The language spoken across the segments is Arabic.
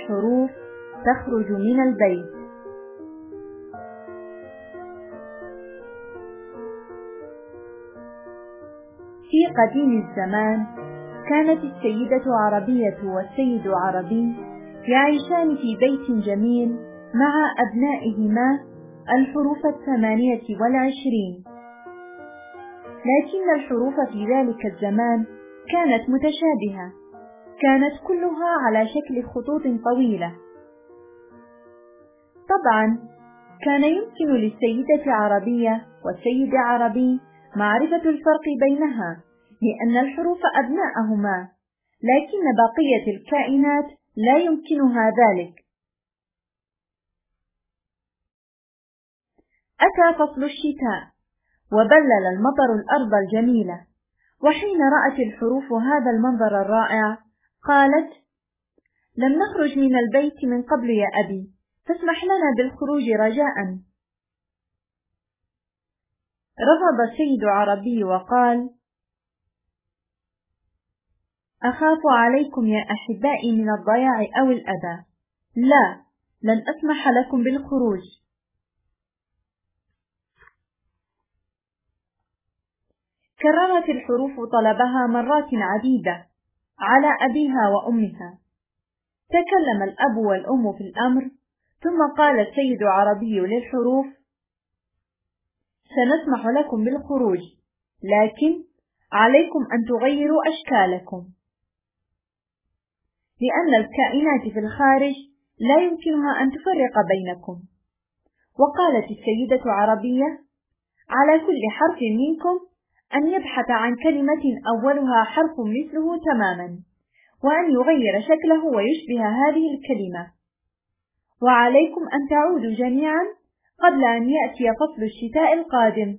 الحروف تخرج من البيت. في قديم الزمان كانت السيدة عربية والسيد عربي يعيشان في بيت جميل مع أبنائهما الحروف الثمانية والعشرين. لكن الحروف في ذلك الزمان كانت متشابهة. كانت كلها على شكل خطوط طويلة. طبعا كان يمكن للسيدة عربية والسيد عربي معرفة الفرق بينها لأن الحروف أبناءهما لكن بقية الكائنات لا يمكنها ذلك. أتى فصل الشتاء وبلل المطر الأرض الجميلة وحين رأت الحروف هذا المنظر الرائع قالت لم نخرج من البيت من قبل يا أبي فاسمح لنا بالخروج رجاء. رفض السيد عربي وقال أخاف عليكم يا أحبائي من الضياع أو الأذى. لا لن أسمح لكم بالخروج. كررت الحروف طلبها مرات عديدة. على أبيها وأمها. تكلم الأب والأم في الأمر ثم قال السيد عربي للحروف سنسمح لكم بالخروج لكن عليكم أن تغيروا أشكالكم. لأن الكائنات في الخارج لا يمكنها أن تفرق بينكم. وقالت السيدة عربية على كل حرف منكم أن يبحث عن كلمة أولها حرف مثله تماما وأن يغير شكله ويشبه هذه الكلمة. وعليكم أن تعودوا جميعا قبل أن يأتي فصل الشتاء القادم.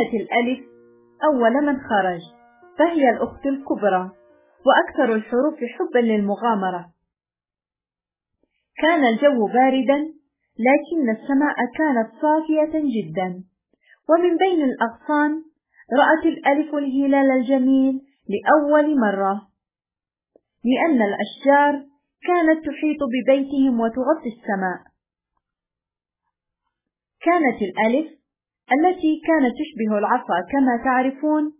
كانت الألف أول من خرج فهي الأخت الكبرى وأكثر الحروف حبا للمغامرة. كان الجو باردا لكن السماء كانت صافية جدا. ومن بين الأغصان رأت الألف الهلال الجميل لأول مرة. لأن الأشجار كانت تحيط ببيتهم وتغطي السماء. كانت الألف التي كانت تشبه العصا كما تعرفون.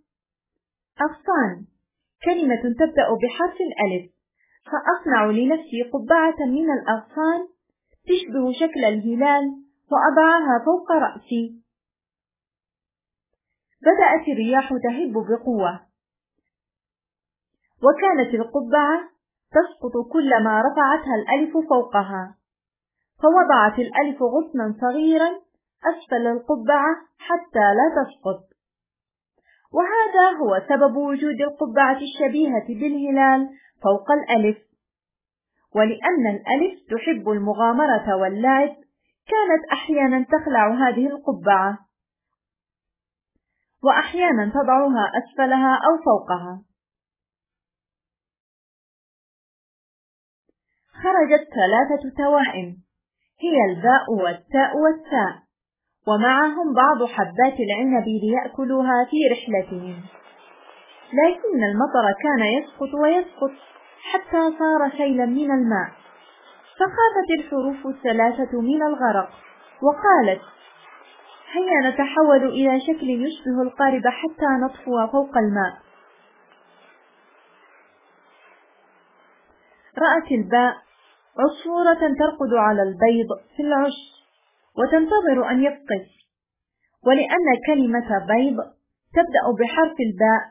أغصان. كلمة تبدأ بحرف الألف. فأصنع لنفسي قبعة من الأغصان تشبه شكل الهلال وأضعها فوق رأسي. بدأت الرياح تهب بقوة. وكانت القبعة تسقط كلما رفعتها الألف فوقها. فوضعت الألف غصنا صغيرا أسفل القبعة حتى لا تسقط. وهذا هو سبب وجود القبعة الشبيهة بالهلال فوق الألف. ولأن الألف تحب المغامرة واللعب كانت أحيانا تخلع هذه القبعة. وأحيانا تضعها أسفلها أو فوقها. خرجت ثلاثة توائم. هي الباء والتاء والثاء ومعهم بعض حبات العنب ليأكلوها في رحلتهم. لكن المطر كان يسقط ويسقط حتى صار سيلا من الماء. فخافت الحروف الثلاثة من الغرق وقالت هيا نتحول إلى شكل يشبه القارب حتى نطفو فوق الماء. رأت الباء عصفورة ترقد على البيض في العش وتنتظر أن يفقس ولأن كلمة بيض تبدأ بحرف الباء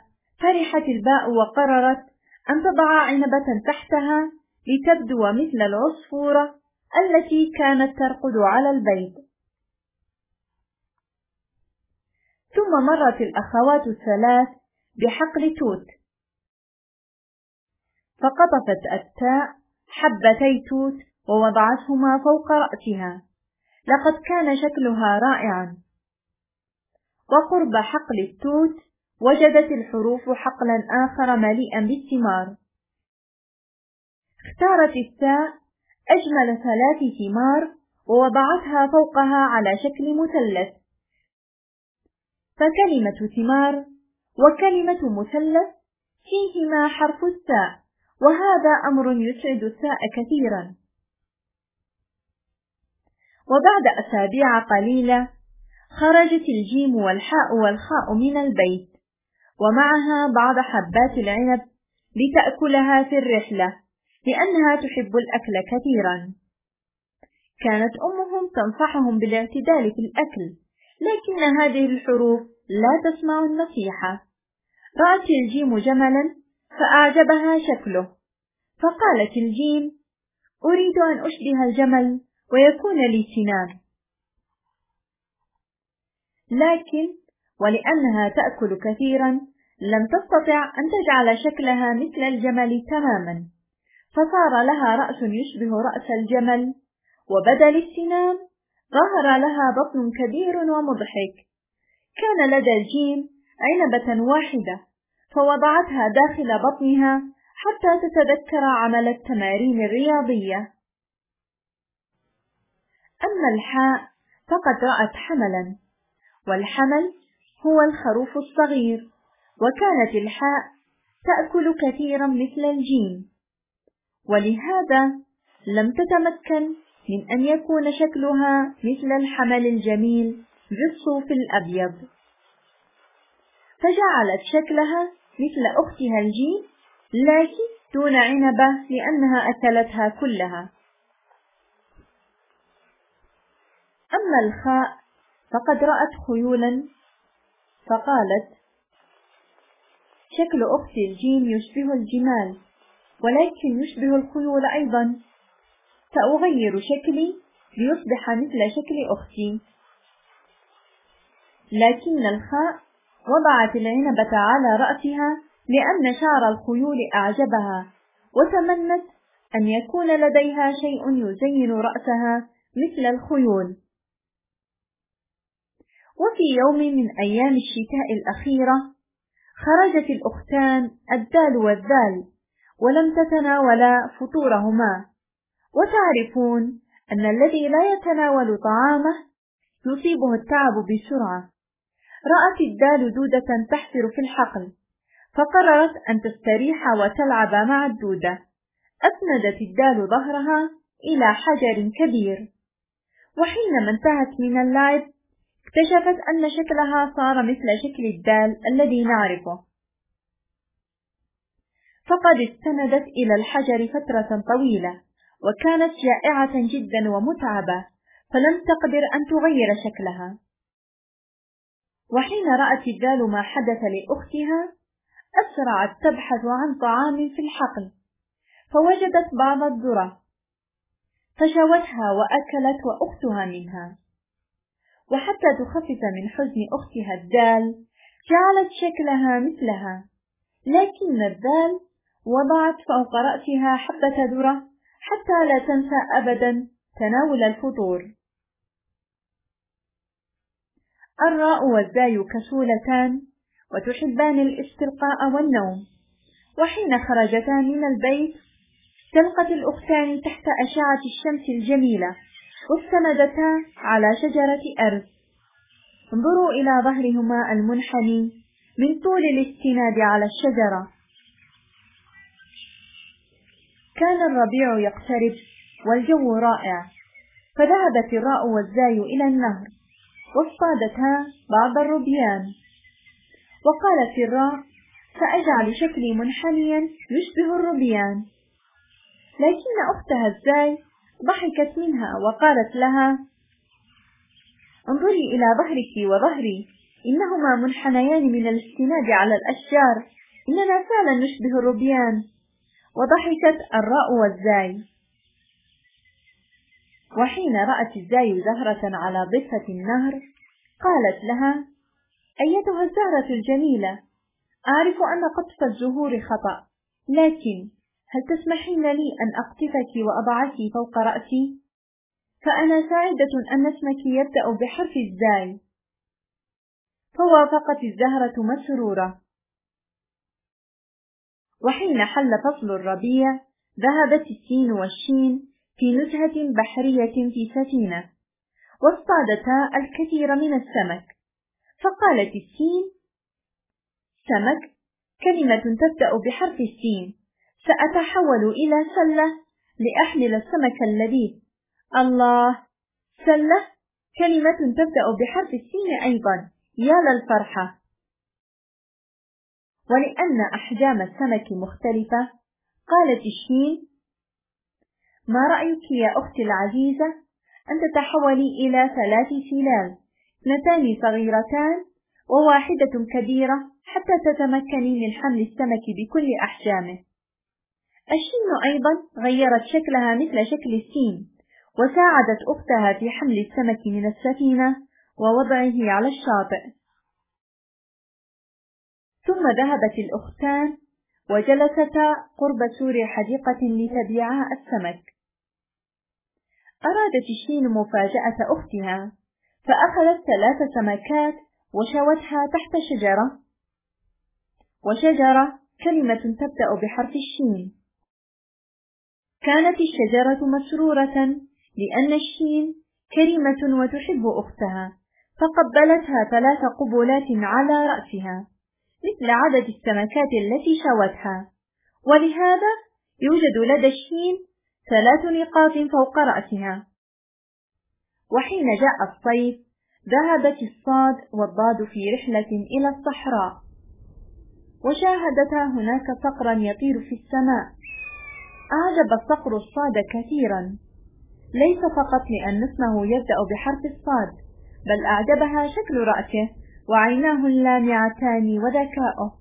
فرحت الباء وقررت أن تضع عنبة تحتها لتبدو مثل العصفورة التي كانت ترقد على البيض. ثم مرت الأخوات الثلاث بحقل توت. فقطفت التاء حبتي توت ووضعتهما فوق رأسها. لقد كان شكلها رائعا. وقرب حقل التوت وجدت الحروف حقلا آخر مليئا بالثمار. اختارت التاء أجمل ثلاث ثمار ووضعتها فوقها على شكل مثلث. فكلمة ثمار وكلمة مثلث فيهما حرف التاء وهذا أمر يسعد التاء كثيرا. وبعد أسابيع قليلة خرجت الجيم والحاء والخاء من البيت ومعها بعض حبات العنب لتأكلها في الرحلة لأنها تحب الأكل كثيرا. كانت أمهم تنصحهم بالاعتدال في الأكل لكن هذه الحروف لا تسمع النصيحة. رأت الجيم جملا فأعجبها شكله فقالت الجيم أريد أن أشبه الجمل ويكون سنان. لكن ولأنها تأكل كثيرا لم تستطع أن تجعل شكلها مثل الجمل تماما. فصار لها رأس يشبه رأس الجمل وبدل السنان ظهر لها بطن كبير ومضحك. كان لدى الجيم عنبة واحدة فوضعتها داخل بطنها حتى تتذكر عمل التمارين الرياضية. أما الحاء فقد رأت حملا والحمل هو الخروف الصغير وكانت الحاء تأكل كثيرا مثل الجيم. ولهذا لم تتمكن من أن يكون شكلها مثل الحمل الجميل بالصوف الأبيض. فجعلت شكلها مثل أختها الجيم لكن دون عنبة لأنها أكلتها كلها. أما الخاء فقد رأت خيولا فقالت شكل أختي الجيم يشبه الجمال ولكن يشبه الخيول أيضا. سأغير شكلي ليصبح مثل شكل أختي. لكن الخاء وضعت العنبة على رأسها لأن شعر الخيول أعجبها وتمنت أن يكون لديها شيء يزين رأسها مثل الخيول. وفي يوم من أيام الشتاء الأخيرة خرجت الأختان الدال والذال ولم تتناولا فطورهما. وتعرفون أن الذي لا يتناول طعامه يصيبه التعب بسرعة. رأت الدال دودة تحفر في الحقل فقررت أن تستريح وتلعب مع الدودة. أسندت الدال ظهرها إلى حجر كبير. وحينما انتهت من اللعب اكتشفت أن شكلها صار مثل شكل الدال الذي نعرفه. فقد استندت إلى الحجر فترة طويلة وكانت جائعة جدا ومتعبة فلم تقدر أن تغير شكلها. وحين رأت الدال ما حدث لأختها أسرعت تبحث عن طعام في الحقل فوجدت بعض الذرة فشوتها وأكلت وأختها منها. وحتى تخفف من حزن أختها الدال جعلت شكلها مثلها. لكن الدال وضعت فوق رأسها حبة ذرة حتى لا تنسى أبدا تناول الفطور. الراء والزاي كسولتان وتحبان الاستلقاء والنوم. وحين خرجتا من البيت تلقت الأختان تحت أشعة الشمس الجميلة. واستندتا على شجرة أرز انظروا إلى ظهرهما المنحني من طول الاستناد على الشجرة. كان الربيع يقترب والجو رائع فذهبت الراء والزاي إلى النهر واصطادتها بعض الربيان وقالت الراء سأجعل شكلي منحنيا يشبه الربيان لكن أختها الزاي ضحكت منها وقالت لها انظري إلى ظهرك وظهري إنهما منحنيان من الاستناد على الأشجار إننا فعلا نشبه الربيان وضحكت الراء والزاي. وحين رأت الزاي زهرة على ضفة النهر قالت لها أيتها الزهرة الجميلة؟ أعرف أن قطف الزهور خطأ لكن هل تسمحين لي أن أقطفك وأضعك فوق رأسي؟ فأنا سعيدة أن اسمك يبدأ بحرف الزاي. فوافقت الزهرة مسرورة. وحين حل فصل الربيع ذهبت السين والشين في نزهة بحرية في سفينة واصطادتا الكثير من السمك فقالت السين سمك كلمة تبدأ بحرف السين سأتحول إلى سلة لأحمل السمك اللذيذ الله! سلة! كلمة تبدأ بحرف السين أيضا. يا للفرحة ولأن أحجام السمك مختلفة قالت الشين ما رأيك يا أختي العزيزة أن تتحولي إلى ثلاث سلال؟ اثنتان صغيرتان وواحدة كبيرة حتى تتمكني من حمل السمك بكل أحجامه. الشين أيضا غيرت شكلها مثل شكل السين وساعدت أختها في حمل السمك من السفينة ووضعه على الشاطئ. ثم ذهبت الأختان وجلستا قرب سور حديقة لتبيعا السمك. أرادت الشين مفاجأة أختها فأخذت ثلاث سمكات وشوتها تحت شجرة. وشجرة كلمة تبدأ بحرف الشين. كانت الشجرة مسرورة لأن الشين كريمة وتحب أختها فقبلتها ثلاث قبلات على رأسها مثل عدد السمكات التي شوتها ولهذا يوجد لدى الشين ثلاث نقاط فوق رأسها. وحين جاء الصيف ذهبت الصاد والضاد في رحلة إلى الصحراء. وشاهدتا هناك صقرا يطير في السماء. أعجب الصقر الصاد كثيرا. ليس فقط لأن اسمه يبدأ بحرف الصاد بل أعجبها شكل رأسه وعيناه اللامعتان وذكاؤه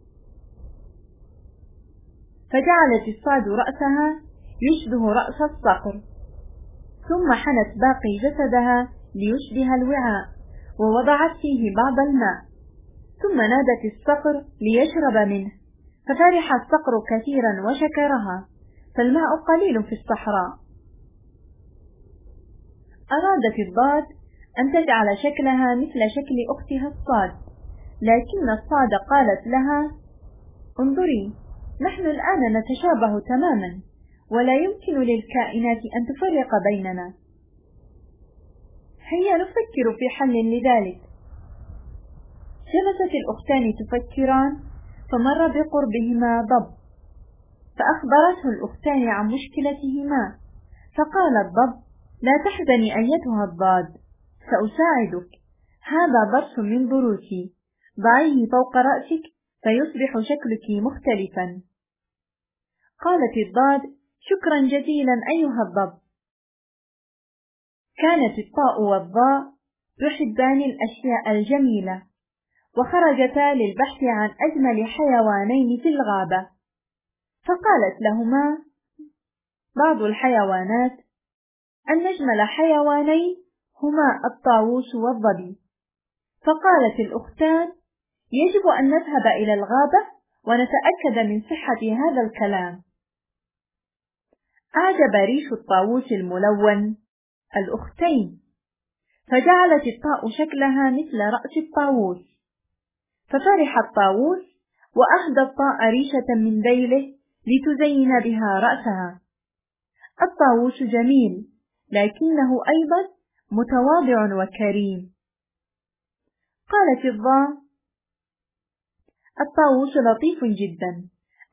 فجعلت الصاد رأسها يشبه رأس الصقر. ثم حنت باقي جسدها ليشبه الوعاء ووضعت فيه بعض الماء. ثم نادت الصقر ليشرب منه ففرح الصقر كثيرا وشكرها. فالماء قليل في الصحراء. أرادت الضاد أن تجعل شكلها مثل شكل أختها الصاد لكن الصاد قالت لها انظري نحن الآن نتشابه تماما ولا يمكن للكائنات أن تفرق بيننا. هيا نفكر في حل لذلك. جلست الأختان تفكران فمر بقربهما ضب. فأخبرته الأختان عن مشكلتهما. فقال الضب لا تحزني أيتها الضاد. سأساعدك. هذا ضرس من ضروسي ضعيه فوق رأسك فيصبح شكلك مختلفا. قالت الضاد شكرا جزيلا أيها الضب. كانت الطاء والضاء يحبان الأشياء الجميلة وخرجتا للبحث عن أجمل حيوانين في الغابة. فقالت لهما بعض الحيوانات أن نجمل حيوانين هما الطاووس والظبي. فقالت الأختان يجب أن نذهب إلى الغابة ونتأكد من صحة هذا الكلام. أعجب ريش الطاووس الملون الأختين فجعلت الطاء شكلها مثل رأس الطاووس ففرح الطاووس وأهدى الطاء ريشة من ذيله لتزين بها رأسها. الطاووس جميل لكنه أيضا متواضع وكريم. قالت الضاء الطاووس لطيف جدا.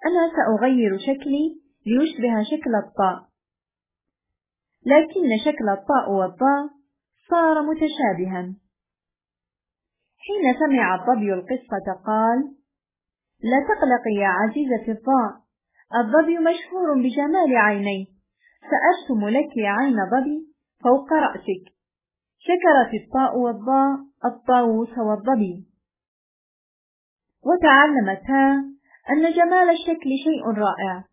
أنا سأغير شكلي ليشبه شكل الطاء لكن شكل الطاء والضاء صار متشابها. حين سمع الظبي القصة قال لا تقلقي يا عزيزة الضاء الظبي مشهور بجمال عينيه. سأرسم لك عين ظبي فوق رأسك. شكرت الطاء والضاء الطاووس والظبي وتعلمتا أن جمال الشكل شيء رائع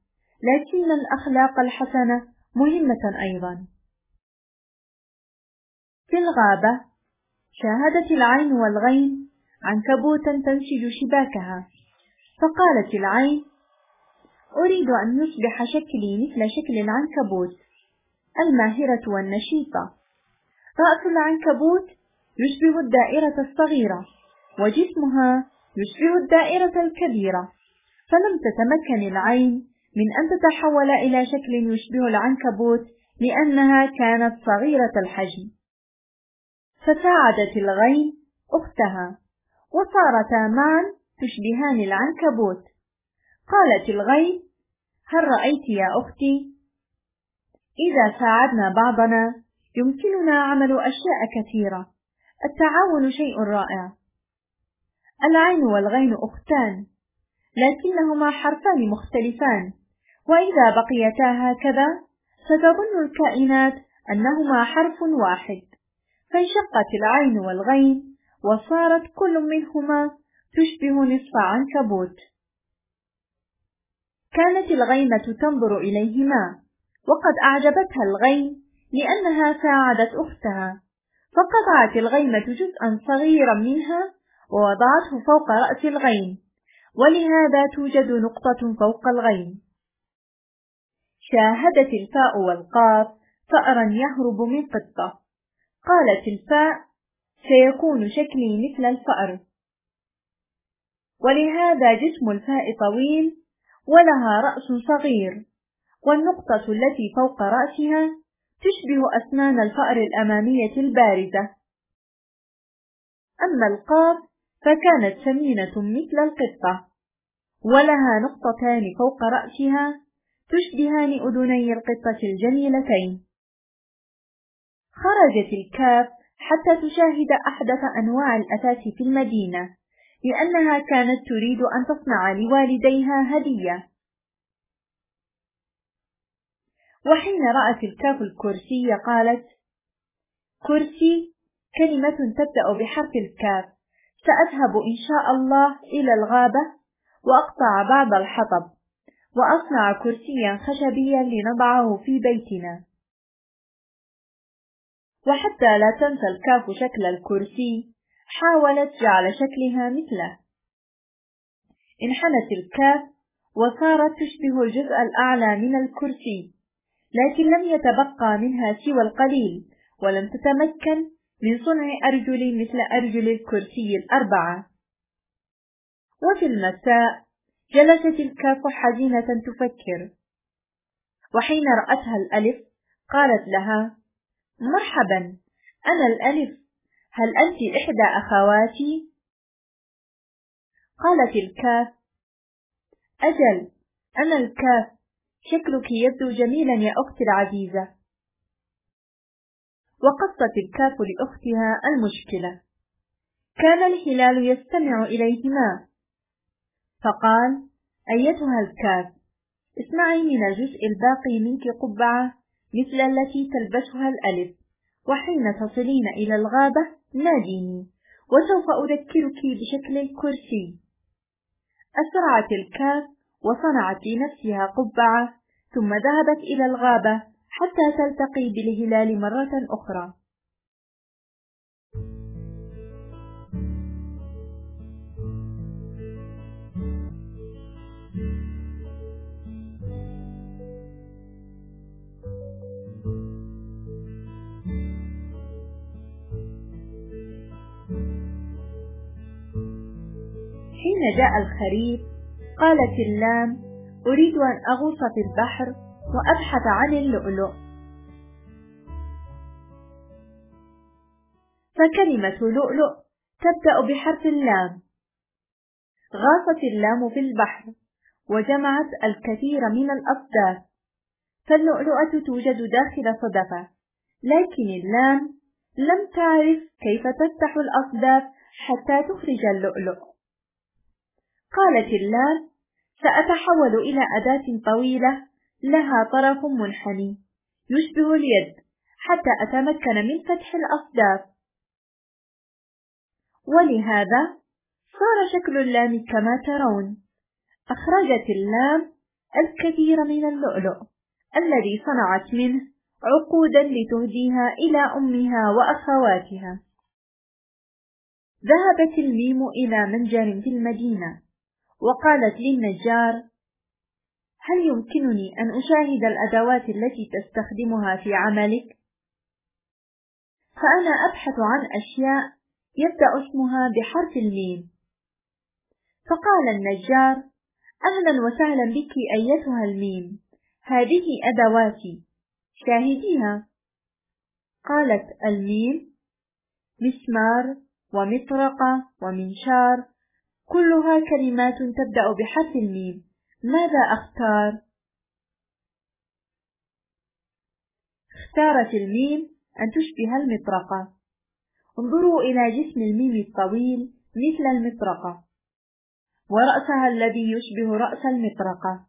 لكن الأخلاق الحسنة مهمة أيضا. في الغابة شاهدت العين والغين عنكبوتا تنسج شباكها فقالت العين أريد أن يصبح شكلي مثل شكل العنكبوت الماهرة والنشيطة. رأس العنكبوت يشبه الدائرة الصغيرة وجسمها يشبه الدائرة الكبيرة. فلم تتمكن العين من أن تتحول إلى شكل يشبه العنكبوت لأنها كانت صغيرة الحجم. فساعدت الغيم أختها وصارتا معا تشبهان العنكبوت. قالت الغيم هل رأيت يا أختي؟ إذا ساعدنا بعضنا يمكننا عمل أشياء كثيرة. التعاون شيء رائع. العين والغين أختان لكنهما حرفان مختلفان. وإذا بقيتا هكذا ستظن الكائنات أنهما حرف واحد. فانشقت العين والغين وصارت كل منهما تشبه نصف عنكبوت. كانت الغيمة تنظر إليهما وقد أعجبتها الغيم لأنها ساعدت أختها فقطعت الغيمة جزءا صغيرا منها ووضعته فوق رأس الغيم ولهذا توجد نقطة فوق الغيم. شاهدت الفاء والقاف فأرا يهرب من قطة. قالت الفاء سيكون شكلي مثل الفأر. ولهذا جسم الفاء طويل ولها رأس صغير. والنقطة التي فوق رأسها تشبه أسنان الفأر الأمامية البارزة أما القاف فكانت سمينة مثل القطة. ولها نقطتان فوق رأسها تشبهان أذني القطة الجميلتين. خرجت الكاف حتى تشاهد أحدث أنواع الأثاث في المدينة. لأنها كانت تريد أن تصنع لوالديها هدية. وحين رأت الكاف الكرسي قالت كرسي كلمة تبدأ بحرف الكاف. سأذهب إن شاء الله إلى الغابة وأقطع بعض الحطب وأصنع كرسيا خشبيا لنضعه في بيتنا. وحتى لا تنسى الكاف شكل الكرسي حاولت جعل شكلها مثله. انحنت الكاف وصارت تشبه الجزء الأعلى من الكرسي لكن لم يتبقى منها سوى القليل ولم تتمكن من صنع أرجل مثل أرجل الكرسي الأربعة. وفي المساء جلست الكاف حزينة تفكر. وحين رأتها الألف قالت لها مرحبا أنا الألف. هل أنت إحدى أخواتي؟ قالت الكاف. أجل أنا الكاف. شكلك يبدو جميلا يا أختي العزيزة. وقصت الكاف لأختها المشكلة. كان الهلال يستمع إليهما. فقال أيتها الكاف اسمعي من الجزء الباقي منك قبعة مثل التي تلبسها الألف وحين تصلين إلى الغابة ناديني وسوف أذكرك بشكل الكرسي أسرعت الكاف وصنعت لنفسها قبعة ثم ذهبت إلى الغابة حتى تلتقي بالهلال مرة أخرى. حين جاء الخريف؟ قالت اللام أريد أن أغوص في البحر وأبحث عن اللؤلؤ. فكلمة لؤلؤ تبدأ بحرف اللام. غاصت اللام في البحر وجمعت الكثير من الأصداف. فاللؤلؤة توجد داخل صدفة لكن اللام لم تعرف كيف تفتح الأصداف حتى تخرج اللؤلؤ. قالت اللام سأتحول إلى أداة طويلة لها طرف منحني. يشبه اليد حتى أتمكن من فتح الأصداف ولهذا صار شكل اللام كما ترون. أخرجت اللام الكثير من اللؤلؤ الذي صنعت منه عقودا لتهديها إلى أمها وأخواتها. ذهبت الميم إلى منجر في المدينة. وقالت للنجار هل يمكنني أن أشاهد الأدوات التي تستخدمها في عملك؟ فأنا أبحث عن أشياء يبدأ اسمها بحرف الميم. فقال النجار أهلا وسهلا بك أيتها الميم. هذه أدواتي. شاهديها. قالت الميم مسمار ومطرقة ومنشار كلها كلمات تبدأ بحرف الميم. ماذا أختار؟ اختارت الميم أن تشبه المطرقة. انظروا إلى جسم الميم الطويل مثل المطرقة. ورأسها الذي يشبه رأس المطرقة.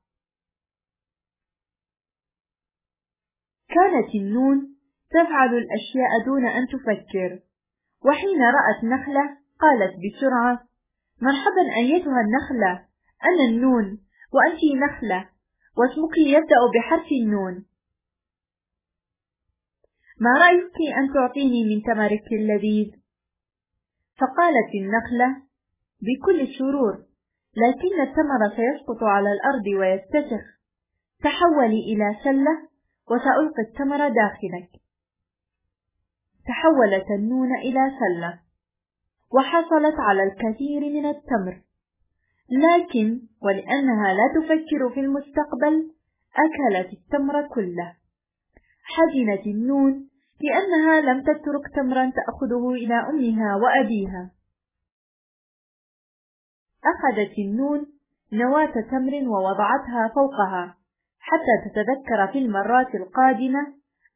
كانت النون تفعل الأشياء دون أن تفكر. وحين رأت نخلة قالت بسرعة مرحبا أيتها النخلة أنا النون وأنت نخلة واسمك يبدأ بحرف النون. ما رأيك أن تعطيني من تمرك اللذيذ؟ فقالت النخلة بكل سرور لكن التمر سيسقط على الأرض ويتسخ تحولي إلى سلة وسألقي التمر داخلك. تحولت النون إلى سلة. وحصلت على الكثير من التمر. لكن ولأنها لا تفكر في المستقبل أكلت التمر كله. حزنت النون لأنها لم تترك تمرا تأخذه إلى أمها وأبيها. أخذت النون نواة تمر ووضعتها فوقها حتى تتذكر في المرات القادمة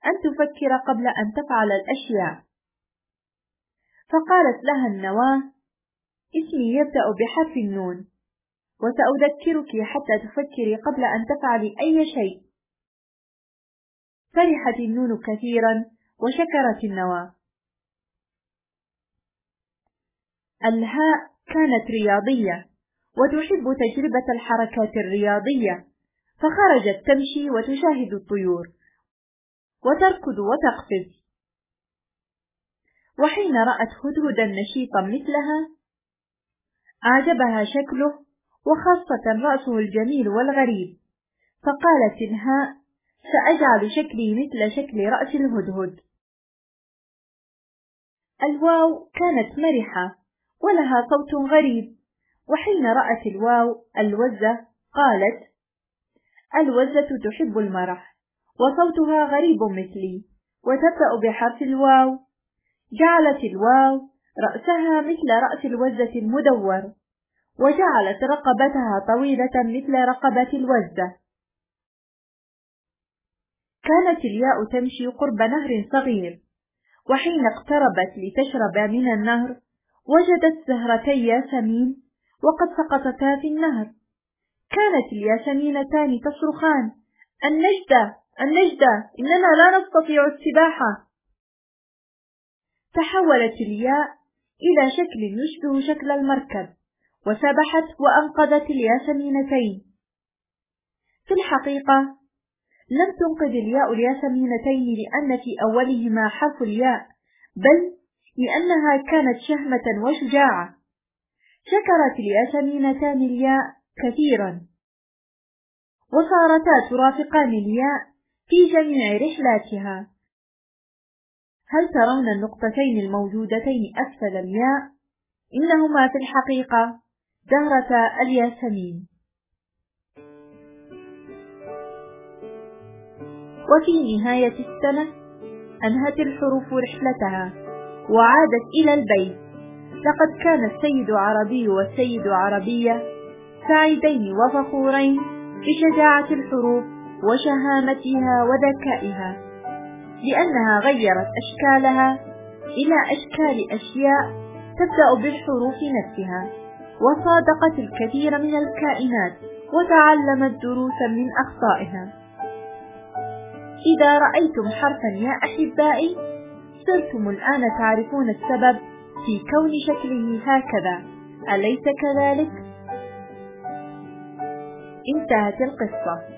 أن تفكر قبل أن تفعل الأشياء. فقالت لها النواة اسمي يبدأ بحرف النون وسأذكرك حتى تفكري قبل أن تفعلي أي شيء. فرحت النون كثيرا وشكرت النواة. الهاء كانت رياضية وتحب تجربة الحركات الرياضية فخرجت تمشي وتشاهد الطيور وتركض وتقفز. وحين رأت هدهدا نشيطا مثلها أعجبها شكله وخاصة رأسه الجميل والغريب. فقالت الهاء سأجعل شكلي مثل شكل رأس الهدهد. الواو كانت مرحة ولها صوت غريب. وحين رأت الواو الوزة قالت الوزة تحب المرح وصوتها غريب مثلي وتبدأ بحرف الواو. جعلت الواو رأسها مثل رأس الوزة المدور وجعلت رقبتها طويلة مثل رقبة الوزة. كانت الياء تمشي قرب نهر صغير وحين اقتربت لتشرب من النهر وجدت زهرتي ياسمين وقد سقطتا في النهر. كانت الياسمينتان تصرخان النجدة! النجدة! إننا لا نستطيع السباحة! تحولت الياء إلى شكل يشبه شكل المركب وسبحت وأنقذت الياسمينتين في الحقيقة لم تنقذ الياء الياسمينتين لأن في أولهما حرف الياء بل لأنها كانت شهمة وشجاعة. شكرت الياسمينتان الياء كثيرا. وصارتا ترافقان الياء في جميع رحلاتها. هل ترون النقطتين الموجودتين أسفل الياء؟ إنهما في الحقيقة زهرة الياسمين. وفي نهاية السنة أنهت الحروف رحلتها وعادت إلى البيت. لقد كان السيد عربي والسيد عربية سعيدين وفخورين بشجاعة الحروف وشهامتها وذكائها لأنها غيرت أشكالها إلى أشكال أشياء تبدأ بالحروف نفسها وصادقت الكثير من الكائنات وتعلمت دروسا من أخطائها. إذا رأيتم حرفا يا أحبائي صرتم الآن تعرفون السبب في كون شكله هكذا. أليس كذلك؟ انتهت القصة.